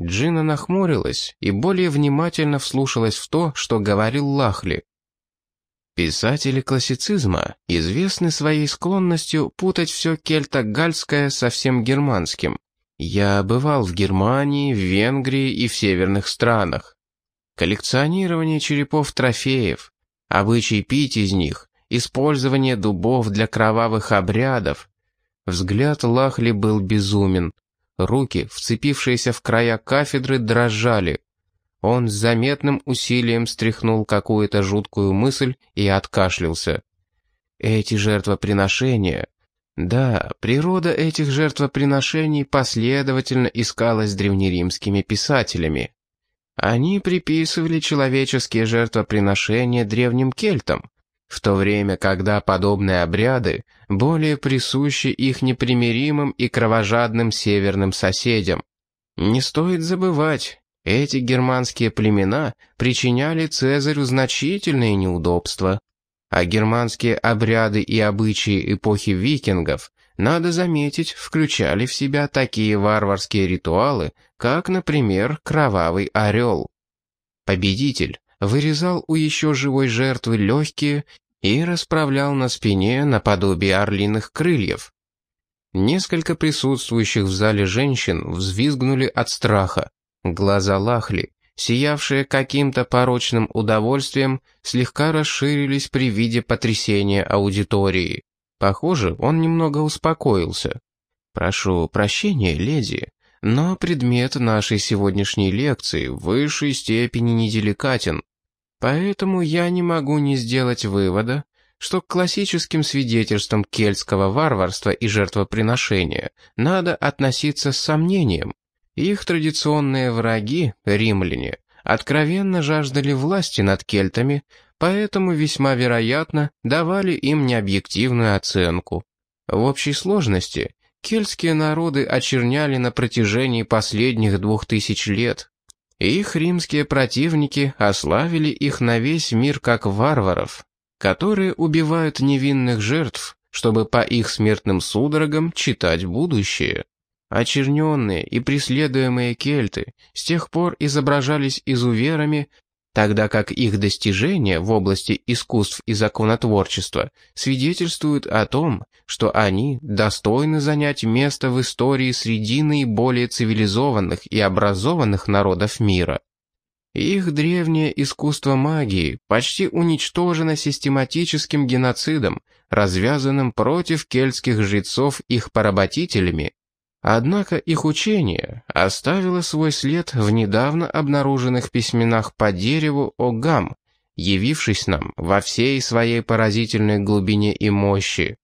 Джина нахмурилась и более внимательно вслушалась в то, что говорил Лахли. Писатели классицизма известны своей склонностью путать все кельто-гальское со всем германским. Я бывал в Германии, в Венгрии и в северных странах. Коллекционирование черепов-трофеев, обычай пить из них, использование дубов для кровавых обрядов. Взгляд Лахли был безумен. Руки, вцепившиеся в края кафедры, дрожали. Он с заметным усилием стряхнул какую-то жуткую мысль и откашлялся. Эти жертвоприношения... Да, природа этих жертвоприношений последовательно искалась древнеримскими писателями. Они приписывали человеческие жертвоприношения древним кельтам, в то время, когда подобные обряды более присущи их непримиримым и кровожадным северным соседям. Не стоит забывать, эти германские племена причиняли Цезарю значительные неудобства, а германские обряды и обычаи эпохи викингов, надо заметить, включали в себя такие варварские ритуалы, как, например, кровавый орел. Победитель вырезал у еще живой жертвы легкие и расправлял на спине наподобие орлиных крыльев. Несколько присутствующих в зале женщин взвизгнули от страха. Глаза Лахли, сиявшие каким-то порочным удовольствием, слегка расширились при виде потрясения аудитории. Похоже, он немного успокоился. «Прошу прощения, леди, но предмет нашей сегодняшней лекции в высшей степени неделикатен. Поэтому я не могу не сделать вывода, что к классическим свидетельствам кельтского варварства и жертвоприношения надо относиться с сомнением. Их традиционные враги, римляне, откровенно жаждали власти над кельтами, поэтому весьма вероятно давали им необъективную оценку. В общей сложности кельтские народы очерняли на протяжении последних двух тысяч лет, их римские противники ославили их на весь мир как варваров, которые убивают невинных жертв, чтобы по их смертным судорогам читать будущее. Очерненные и преследуемые кельты с тех пор изображались изуверами тогда как их достижения в области искусств и законотворчества свидетельствуют о том, что они достойны занять место в истории среди наиболее цивилизованных и образованных народов мира. Их древнее искусство магии почти уничтожено систематическим геноцидом, развязанным против кельтских жрецов их поработителями Однако их учение оставило свой след в недавно обнаруженных письменах по дереву Огам, явившись нам во всей своей поразительной глубине и мощи.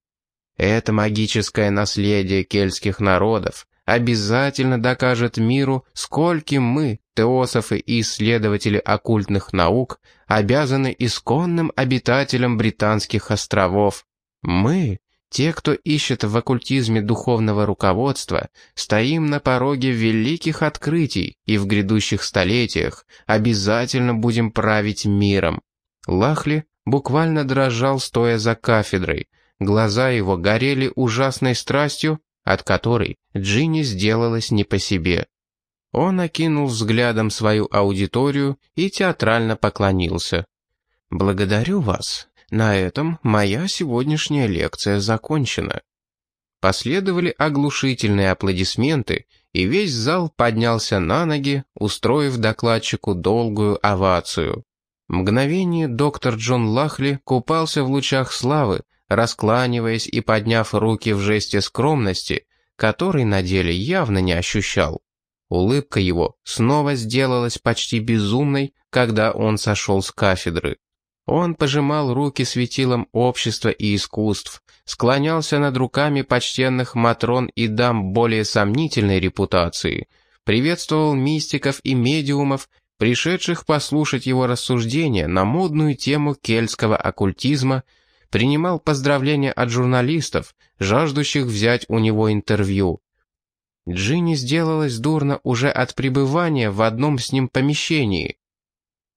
Это магическое наследие кельтских народов обязательно докажет миру, скольким мы, теософы и исследователи оккультных наук, обязаны исконным обитателям британских островов. Мы, те, кто ищет в оккультизме духовного руководства, стоим на пороге великих открытий и в грядущих столетиях обязательно будем править миром. Лахли буквально дрожал, стоя за кафедрой. Глаза его горели ужасной страстью, от которой Джинни сделалась не по себе. Он окинул взглядом свою аудиторию и театрально поклонился. «Благодарю вас. На этом моя сегодняшняя лекция закончена. Последовали оглушительные аплодисменты, и весь зал поднялся на ноги, устроив докладчику долгую овацию. Мгновение доктор Джон Лахли купался в лучах славы, раскланиваясь и подняв руки в жесте скромности, который на деле явно не ощущал. Улыбка его снова сделалась почти безумной, когда он сошел с кафедры. Он пожимал руки светилам общества и искусств, склонялся над руками почтенных матрон и дам более сомнительной репутации, приветствовал мистиков и медиумов, пришедших послушать его рассуждения на модную тему кельтского оккультизма, принимал поздравления от журналистов, жаждущих взять у него интервью. Джинни сделалось дурно уже от пребывания в одном с ним помещении.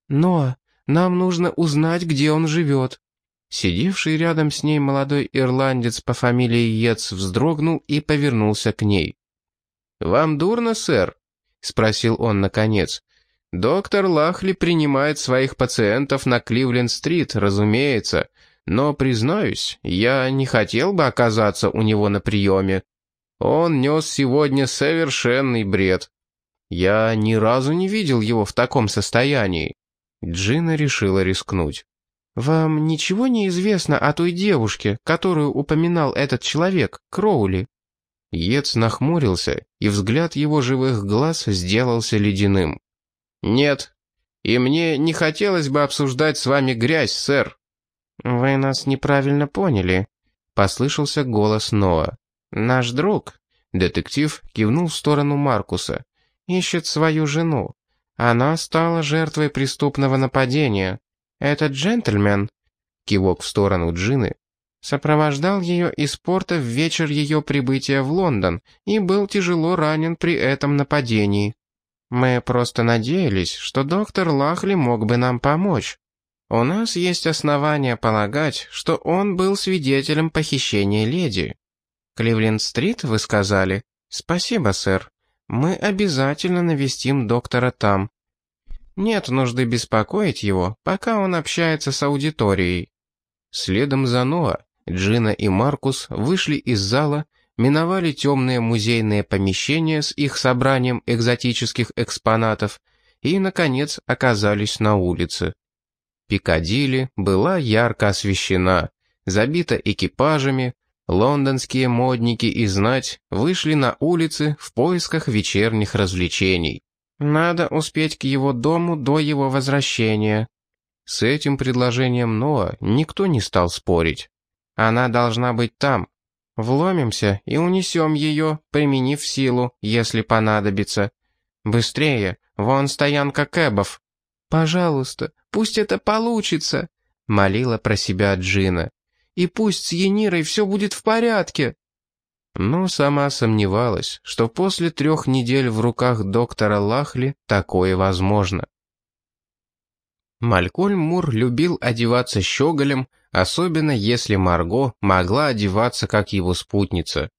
«Но нам нужно узнать, где он живет». Сидевший рядом с ней молодой ирландец по фамилии Йетс вздрогнул и повернулся к ней. «Вам дурно, сэр?» спросил он наконец. «Доктор Лахли принимает своих пациентов на Кливленд-стрит, разумеется, но, признаюсь, я не хотел бы оказаться у него на приеме. Он нес сегодня совершенный бред. Я ни разу не видел его в таком состоянии». Джина решила рискнуть. «Вам ничего не известно о той девушке, которую упоминал этот человек, Кроули?» Ец нахмурился, и взгляд его живых глаз сделался ледяным. «Нет, и мне не хотелось бы обсуждать с вами грязь, сэр». «Вы нас неправильно поняли», — послышался голос Ноа. «Наш друг», — детектив кивнул в сторону Маркуса, — «ищет свою жену. Она стала жертвой преступного нападения. Этот джентльмен, кивок в сторону Джины, сопровождал ее из порта в вечер ее прибытия в Лондон и был тяжело ранен при этом нападении. Мы просто надеялись, что доктор Лахли мог бы нам помочь. У нас есть основания полагать, что он был свидетелем похищения леди. Кливленд-стрит, вы сказали? Спасибо, сэр. Мы обязательно навестим доктора там. Нет нужды беспокоить его, пока он общается с аудиторией. Следом за Ноа, Джина и Маркус вышли из зала, миновали темные музейные помещения с их собранием экзотических экспонатов и, наконец, оказались на улице. Пикадилли была ярко освещена, забита экипажами, лондонские модники и знать вышли на улицы в поисках вечерних развлечений. Надо успеть к его дому до его возвращения. С этим предложением Ноа никто не стал спорить. Она должна быть там. Вломимся и унесем ее, применив силу, если понадобится. Быстрее, вон стоянка кэбов. Пожалуйста, пусть это получится, молила про себя Джина. И пусть с Енирой все будет в порядке но сама сомневалась, что после трех недель в руках доктора Лахли такое возможно. Малькольм Мур любил одеваться щеголем, особенно если Марго могла одеваться как его спутница.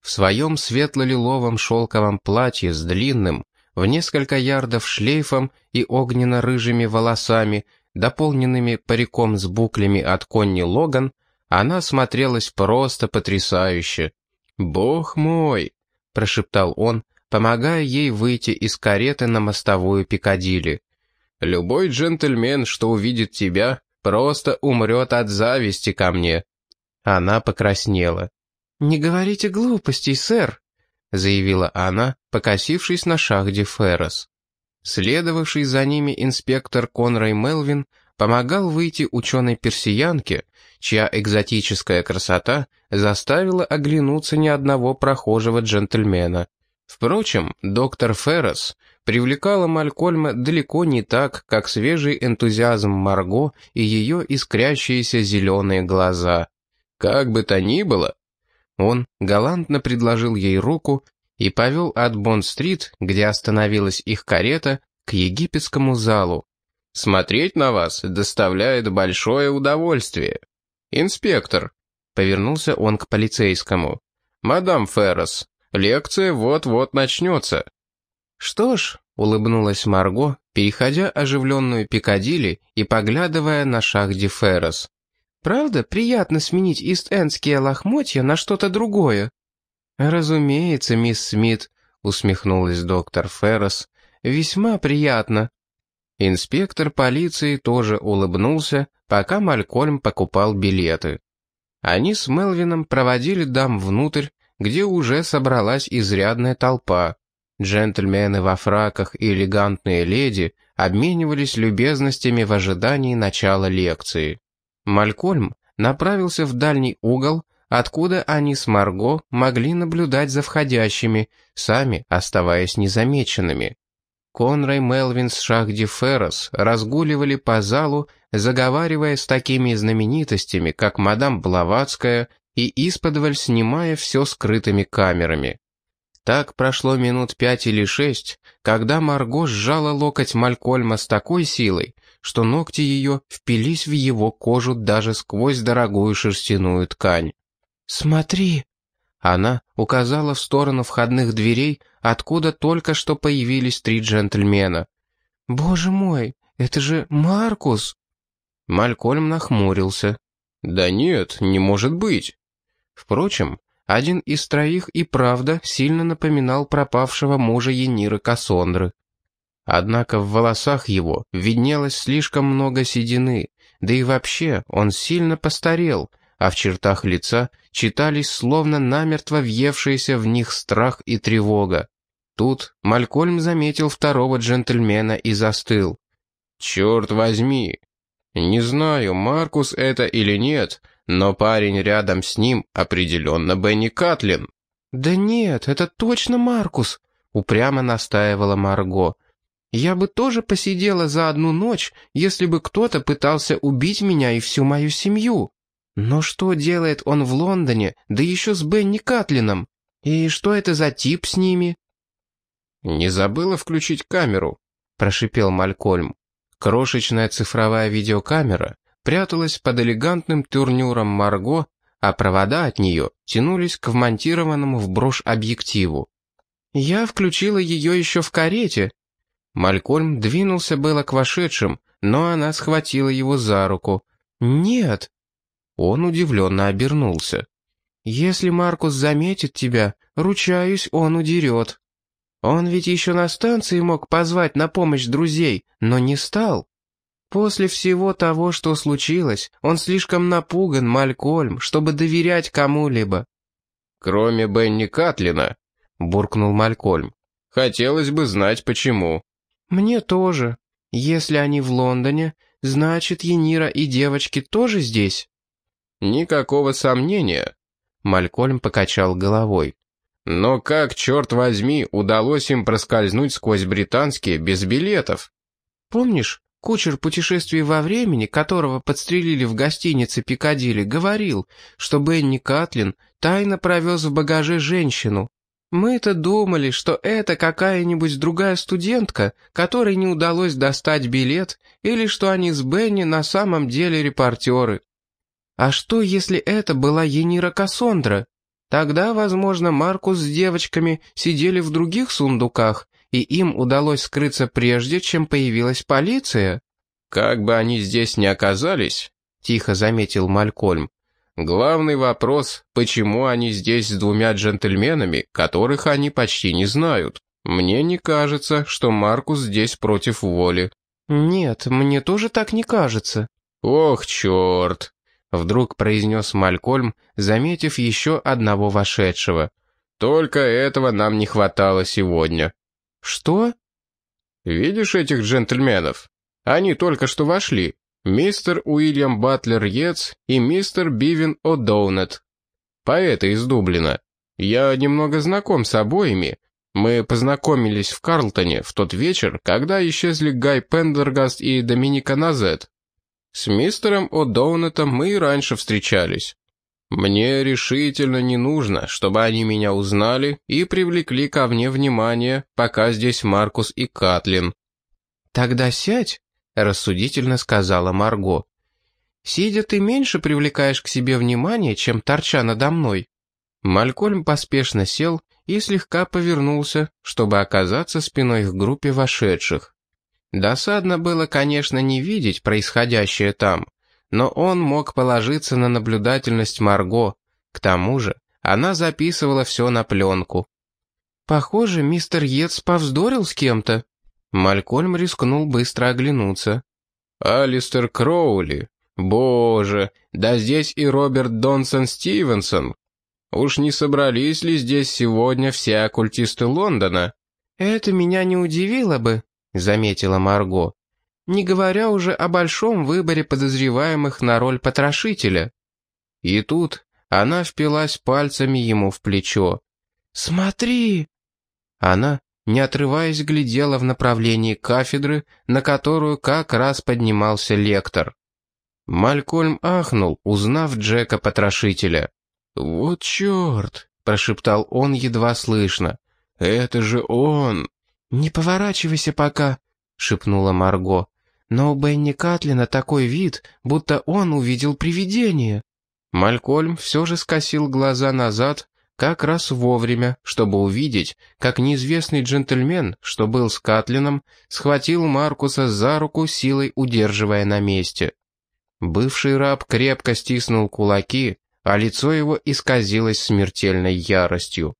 В своем светло-лиловом шелковом платье с длинным, в несколько ярдов шлейфом и огненно-рыжими волосами, дополненными париком с буклями от Конни Логан, она смотрелась просто потрясающе. «Бог мой!» — прошептал он, помогая ей выйти из кареты на мостовую Пикадилли. «Любой джентльмен, что увидит тебя, просто умрет от зависти ко мне». Она покраснела. «Не говорите глупостей, сэр», — заявила она, покосившись на шахде Феррес. Следовавший за ними инспектор Конрай Мелвин помогал выйти ученой-персиянке, чья экзотическая красота заставила оглянуться ни одного прохожего джентльмена. Впрочем, доктор Феррес привлекала Малькольма далеко не так, как свежий энтузиазм Марго и ее искрящиеся зеленые глаза. Как бы то ни было, он галантно предложил ей руку и повел от Бонд-стрит, где остановилась их карета, к египетскому залу. «Смотреть на вас доставляет большое удовольствие». «Инспектор», — повернулся он к полицейскому. «Мадам Феррес, лекция вот-вот начнется». «Что ж», — улыбнулась Марго, переходя оживленную Пикадилли и поглядывая на Шахди Феррес. «Правда, приятно сменить ист-эндские лохмотья на что-то другое?» «Разумеется, мисс Смит», — усмехнулась доктор Феррес. «Весьма приятно». Инспектор полиции тоже улыбнулся, пока Малькольм покупал билеты. Они с Мелвином проводили дам внутрь, где уже собралась изрядная толпа. Джентльмены во фраках и элегантные леди обменивались любезностями в ожидании начала лекции. Малькольм направился в дальний угол, откуда они с Марго могли наблюдать за входящими, сами оставаясь незамеченными. Конрай Мелвин с Шахди Феррос разгуливали по залу, заговаривая с такими знаменитостями, как мадам Блаватская, и исподволь снимая все скрытыми камерами. Так прошло минут пять или шесть, когда Марго сжала локоть Малькольма с такой силой, что ногти ее впились в его кожу даже сквозь дорогую шерстяную ткань. «Смотри!» Она указала в сторону входных дверей, откуда только что появились три джентльмена. «Боже мой, это же Маркус!» Малькольм нахмурился. «Да нет, не может быть!» Впрочем, один из троих и правда сильно напоминал пропавшего мужа Ениры Кассондры. Однако в волосах его виднелось слишком много седины, да и вообще он сильно постарел, а в чертах лица читались словно намертво въевшиеся в них страх и тревога. Тут Малькольм заметил второго джентльмена и застыл. «Черт возьми! Не знаю, Маркус это или нет, но парень рядом с ним определенно Бенни Катлин». «Да нет, это точно Маркус», — упрямо настаивала Марго. «Я бы тоже посидела за одну ночь, если бы кто-то пытался убить меня и всю мою семью. Но что делает он в Лондоне, да еще с Бенни Катлином? И что это за тип с ними?» «Не забыла включить камеру», — прошипел Малькольм. Крошечная цифровая видеокамера пряталась под элегантным турнюром Марго, а провода от нее тянулись к вмонтированному в брошь объективу. «Я включила ее еще в карете». Малькольм двинулся было к вошедшим, но она схватила его за руку. «Нет». Он удивленно обернулся. «Если Маркус заметит тебя, ручаюсь, он удерет». Он ведь еще на станции мог позвать на помощь друзей, но не стал. После всего того, что случилось, он слишком напуган, Малькольм, чтобы доверять кому-либо. «Кроме Бенни Катлина», — буркнул Малькольм. «Хотелось бы знать, почему». «Мне тоже. Если они в Лондоне, значит, Енира и девочки тоже здесь?» «Никакого сомнения», — Малькольм покачал головой. Но как, черт возьми, удалось им проскользнуть сквозь британские без билетов? Помнишь, кучер путешествий во времени, которого подстрелили в гостинице Пикадилли, говорил, что Бенни Катлин тайно провез в багаже женщину. Мы-то думали, что это какая-нибудь другая студентка, которой не удалось достать билет, или что они с Бенни на самом деле репортеры. А что, если это была Енира Кассондра? Тогда, возможно, Маркус с девочками сидели в других сундуках, и им удалось скрыться прежде, чем появилась полиция. «Как бы они здесь ни оказались», — тихо заметил Малькольм, «главный вопрос, почему они здесь с двумя джентльменами, которых они почти не знают? Мне не кажется, что Маркус здесь против воли». «Нет, мне тоже так не кажется». «Ох, черт!» Вдруг произнес Малькольм, заметив еще одного вошедшего. «Только этого нам не хватало сегодня». «Что?» «Видишь этих джентльменов? Они только что вошли. Мистер Уильям Батлер Йетс и мистер Бивин О'Доунет. Поэты из Дублина. Я немного знаком с обоими. Мы познакомились в Карлтоне в тот вечер, когда исчезли Гай Пендергаст и Доминика Назет. С мистером О'Доунетом мы и раньше встречались. Мне решительно не нужно, чтобы они меня узнали и привлекли ко мне внимание, пока здесь Маркус и Катлин». «Тогда сядь», — рассудительно сказала Марго. «Сидя ты меньше привлекаешь к себе внимание, чем торча надо мной». Малькольм поспешно сел и слегка повернулся, чтобы оказаться спиной к группе вошедших. Досадно было, конечно, не видеть происходящее там, но он мог положиться на наблюдательность Марго. К тому же она записывала все на пленку. «Похоже, мистер Йетс повздорил с кем-то». Малькольм рискнул быстро оглянуться. «Алистер Кроули. Боже, да здесь и Роберт Донсон Стивенсон. Уж не собрались ли здесь сегодня все оккультисты Лондона?» «Это меня не удивило бы», — заметила Марго. «Не говоря уже о большом выборе подозреваемых на роль потрошителя». И тут она впилась пальцами ему в плечо. «Смотри!» Она, не отрываясь, глядела в направлении кафедры, на которую как раз поднимался лектор. Малькольм ахнул, узнав Джека-потрошителя. «Вот черт!» — прошептал он едва слышно. «Это же он!» «Не поворачивайся пока», — шепнула Марго. «Но у Бенни Катлина такой вид, будто он увидел привидение». Малькольм все же скосил глаза назад, как раз вовремя, чтобы увидеть, как неизвестный джентльмен, что был с Катлином, схватил Маркуса за руку, силой удерживая на месте. Бывший раб крепко стиснул кулаки, а лицо его исказилось смертельной яростью.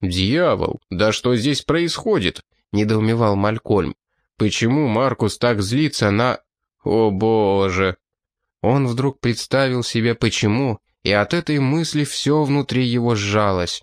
«Дьявол, да что здесь происходит?» — недоумевал Малькольм. «Почему Маркус так злится на... О боже!» Он вдруг представил себе почему, и от этой мысли все внутри его сжалось.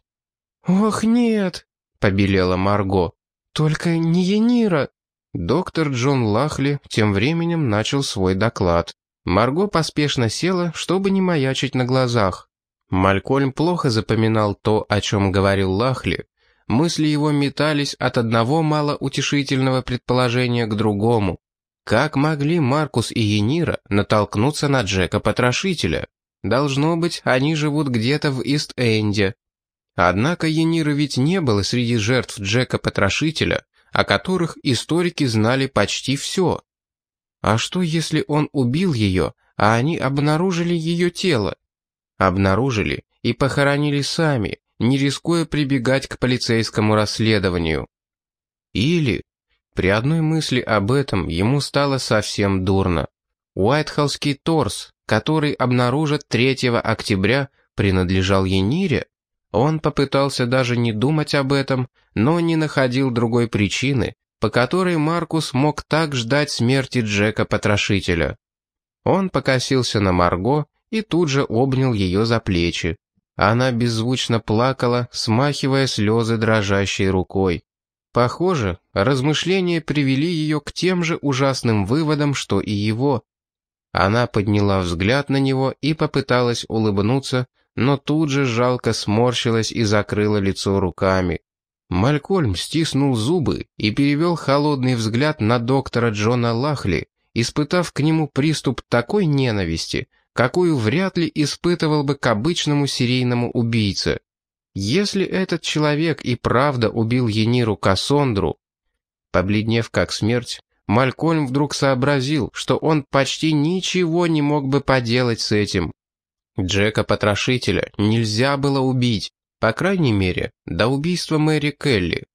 «Ох, нет!» — побелела Марго. «Только не Енира!» Доктор Джон Лахли тем временем начал свой доклад. Марго поспешно села, чтобы не маячить на глазах. Малькольм плохо запоминал то, о чем говорил Лахли. Мысли его метались от одного малоутешительного предположения к другому. Как могли Маркус и Енира натолкнуться на Джека-потрошителя? Должно быть, они живут где-то в Ист-Энде. Однако Енира ведь не было среди жертв Джека-потрошителя, о которых историки знали почти все. А что, если он убил ее, а они обнаружили ее тело? Обнаружили и похоронили сами, не рискуя прибегать к полицейскому расследованию. Или, при одной мысли об этом, ему стало совсем дурно. Уайтхоллский торс, который обнаружат 3 октября, принадлежал Енире? Он попытался даже не думать об этом, но не находил другой причины, по которой Маркус мог так ждать смерти Джека-потрошителя. Он покосился на Марго и тут же обнял ее за плечи. Она беззвучно плакала, смахивая слезы дрожащей рукой. Похоже, размышления привели ее к тем же ужасным выводам, что и его. Она подняла взгляд на него и попыталась улыбнуться, но тут же жалко сморщилась и закрыла лицо руками. Малькольм стиснул зубы и перевел холодный взгляд на доктора Джона Лахли, испытав к нему приступ такой ненависти, какую вряд ли испытывал бы к обычному серийному убийце. Если этот человек и правда убил Ениру Кассондру, побледнев как смерть, Малькольм вдруг сообразил, что он почти ничего не мог бы поделать с этим. Джека-потрошителя нельзя было убить, по крайней мере, до убийства Мэри Келли.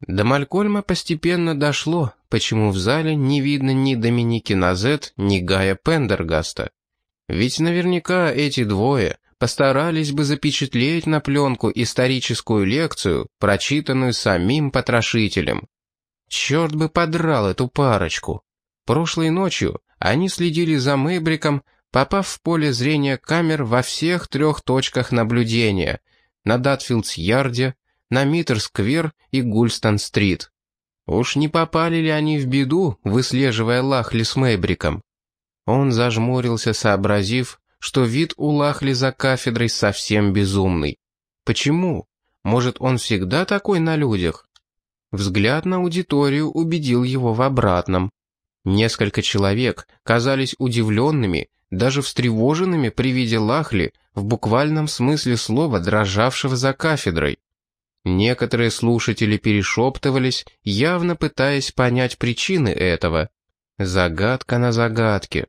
До Малькольма постепенно дошло, почему в зале не видно ни Доминики Назет, ни Гая Пендергаста. Ведь наверняка эти двое постарались бы запечатлеть на пленку историческую лекцию, прочитанную самим потрошителем. Черт бы подрал эту парочку. Прошлой ночью они следили за Мэйбриком, попав в поле зрения камер во всех трех точках наблюдения — на Датфилдс-Ярде, на Миттер-сквер и Гульстон-стрит. Уж не попали ли они в беду, выслеживая Лахли с Мэйбриком? Он зажмурился, сообразив, что вид у Лахли за кафедрой совсем безумный. Почему? Может, он всегда такой на людях? Взгляд на аудиторию убедил его в обратном. Несколько человек казались удивленными, даже встревоженными при виде Лахли, в буквальном смысле слова дрожавшего за кафедрой. Некоторые слушатели перешептывались, явно пытаясь понять причины этого. Загадка на загадке.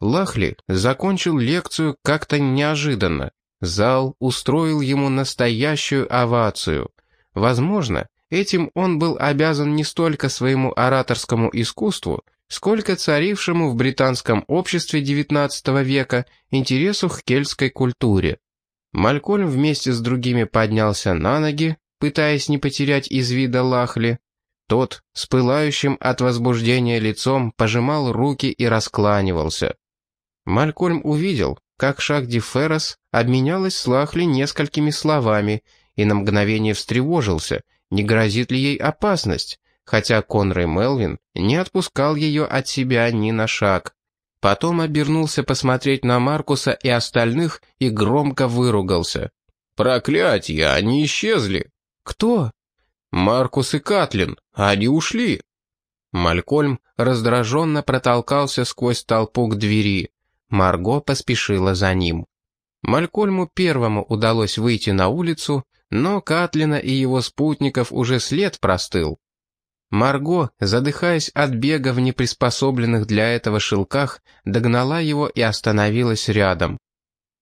Лахли закончил лекцию как-то неожиданно. Зал устроил ему настоящую овацию. Возможно, Этим он был обязан не столько своему ораторскому искусству, сколько царившему в британском обществе XIX века интересу к кельтской культуре. Малькольм вместе с другими поднялся на ноги, пытаясь не потерять из вида Лахли. Тот, с пылающим от возбуждения лицом, пожимал руки и раскланивался. Малькольм увидел, как Шахди Феррес обменялась с Лахли несколькими словами и на мгновение встревожился – не грозит ли ей опасность, хотя Конрай Мелвин не отпускал ее от себя ни на шаг. Потом обернулся посмотреть на Маркуса и остальных и громко выругался. «Проклятье, они исчезли!» «Кто?» «Маркус и Катлин, они ушли!» Малькольм раздраженно протолкался сквозь толпу к двери. Марго поспешила за ним. Малькольму первому удалось выйти на улицу, но Катлина и его спутников уже след простыл. Марго, задыхаясь от бега в неприспособленных для этого шелках, догнала его и остановилась рядом.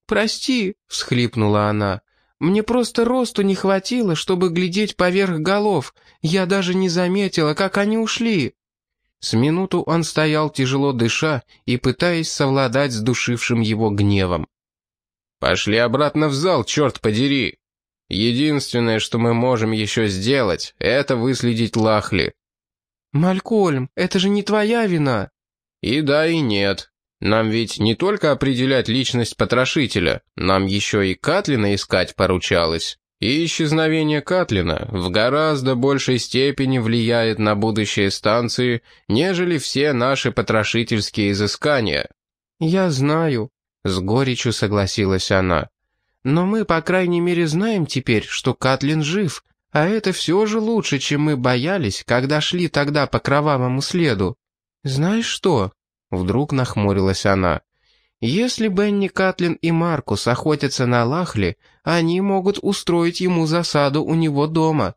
«Прости», — всхлипнула она, Мне просто росту не хватило, чтобы глядеть поверх голов. Я даже не заметила, как они ушли». С минуту он стоял тяжело дыша и пытаясь совладать с душившим его гневом. «Пошли обратно в зал, черт подери! Единственное, что мы можем еще сделать, это выследить Лахли». «Малькольм, это же не твоя вина!» «И да, и нет. Нам ведь не только определять личность потрошителя, нам еще и Катлина искать поручалось. И исчезновение Катлина в гораздо большей степени влияет на будущее станции, нежели все наши потрошительские изыскания». «Я знаю», — с горечью согласилась она. «Но мы, по крайней мере, знаем теперь, что Катлин жив, а это все же лучше, чем мы боялись, когда шли тогда по кровавому следу. Знаешь что?» Вдруг нахмурилась она. Если Бенни Катлин и Маркус охотятся на Лахли, они могут устроить ему засаду у него дома».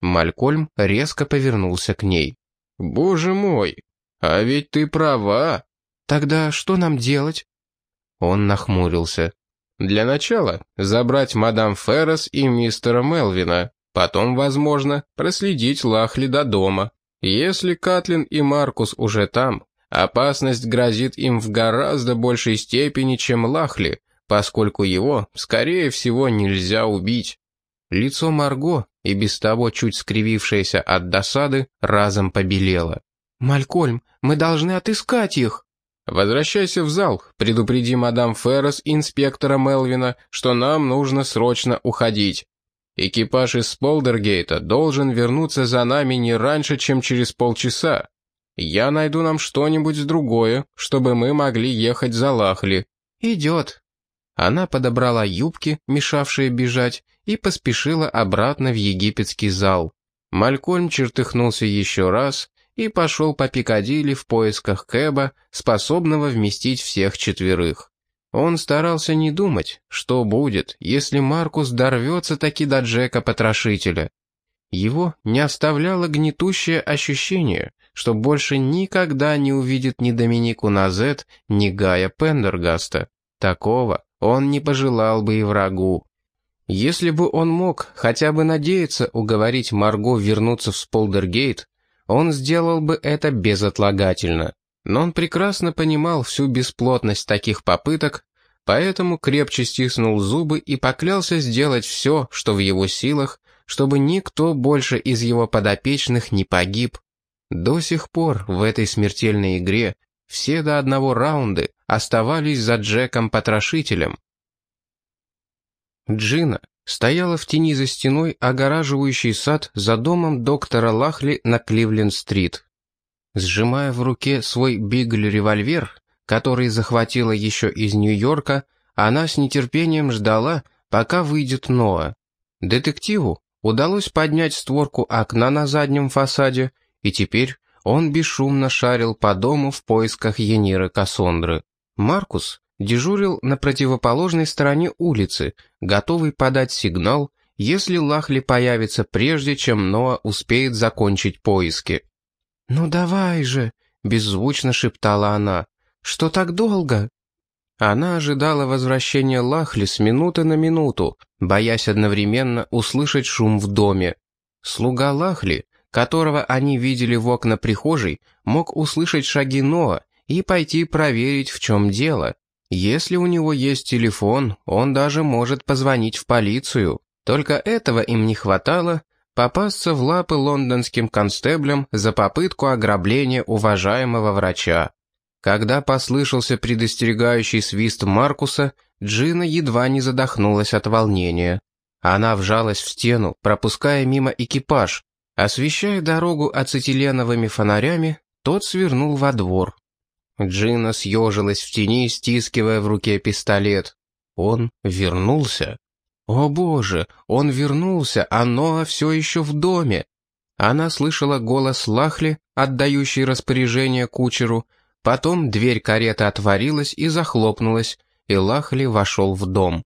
Малькольм резко повернулся к ней. «Боже мой, а ведь ты права!» «Тогда что нам делать?» Он нахмурился. «Для начала забрать мадам Феррес и мистера Мелвина, потом, возможно, проследить Лахли до дома. Если Катлин и Маркус уже там, Опасность грозит им в гораздо большей степени, чем Лахли, поскольку его, скорее всего, нельзя убить. Лицо Марго, и без того чуть скривившееся от досады, разом побелело. «Малькольм, мы должны отыскать их!» «Возвращайся в зал, предупреди мадам Феррес инспектора Мелвина, что нам нужно срочно уходить. Экипаж из Сполдергейта должен вернуться за нами не раньше, чем через полчаса. Я найду нам что-нибудь другое, чтобы мы могли ехать за Лахли». «Идет». Она подобрала юбки, мешавшие бежать, и поспешила обратно в египетский зал. Малькольм чертыхнулся еще раз и пошел по Пикадилли в поисках Кэба, способного вместить всех четверых. Он старался не думать, что будет, если Маркус дорвется таки до Джека-потрошителя. Его не оставляло гнетущее ощущение, что больше никогда не увидит ни Доминику Назет, ни Гая Пендергаста. Такого он не пожелал бы и врагу. Если бы он мог хотя бы надеяться уговорить Марго вернуться в Сполдергейт, он сделал бы это безотлагательно. Но он прекрасно понимал всю бесплотность таких попыток, поэтому крепче стиснул зубы и поклялся сделать все, что в его силах, чтобы никто больше из его подопечных не погиб. До сих пор в этой смертельной игре все до одного раунды оставались за Джеком-потрошителем. Джина стояла в тени за стеной, огораживающей сад за домом доктора Лахли на Кливленд-стрит. Сжимая в руке свой бигль-револьвер, который захватила еще из Нью-Йорка, она с нетерпением ждала, пока выйдет Ноа. Детективу удалось поднять створку окна на заднем фасаде, и теперь он бесшумно шарил по дому в поисках Ениры Кассондры. Маркус дежурил на противоположной стороне улицы, готовый подать сигнал, если Лахли появится прежде, чем Ноа успеет закончить поиски. «Ну давай же!» — беззвучно шептала она. «Что так долго?» Она ожидала возвращения Лахли с минуты на минуту, боясь одновременно услышать шум в доме. Слуга Лахли, которого они видели в окна прихожей, мог услышать шаги Ноа и пойти проверить, в чем дело. Если у него есть телефон, он даже может позвонить в полицию. Только этого им не хватало, попасться в лапы лондонским констеблям за попытку ограбления уважаемого врача. Когда послышался предостерегающий свист Маркуса, Джина едва не задохнулась от волнения. Она вжалась в стену, пропуская мимо экипаж. Освещая дорогу ацетиленовыми фонарями, тот свернул во двор. Джина съежилась в тени, стискивая в руке пистолет. Он вернулся. О боже, он вернулся, а Ноа все еще в доме. Она слышала голос Лахли, отдающий распоряжение кучеру, Потом дверь кареты отворилась и захлопнулась, и Лахли вошел в дом.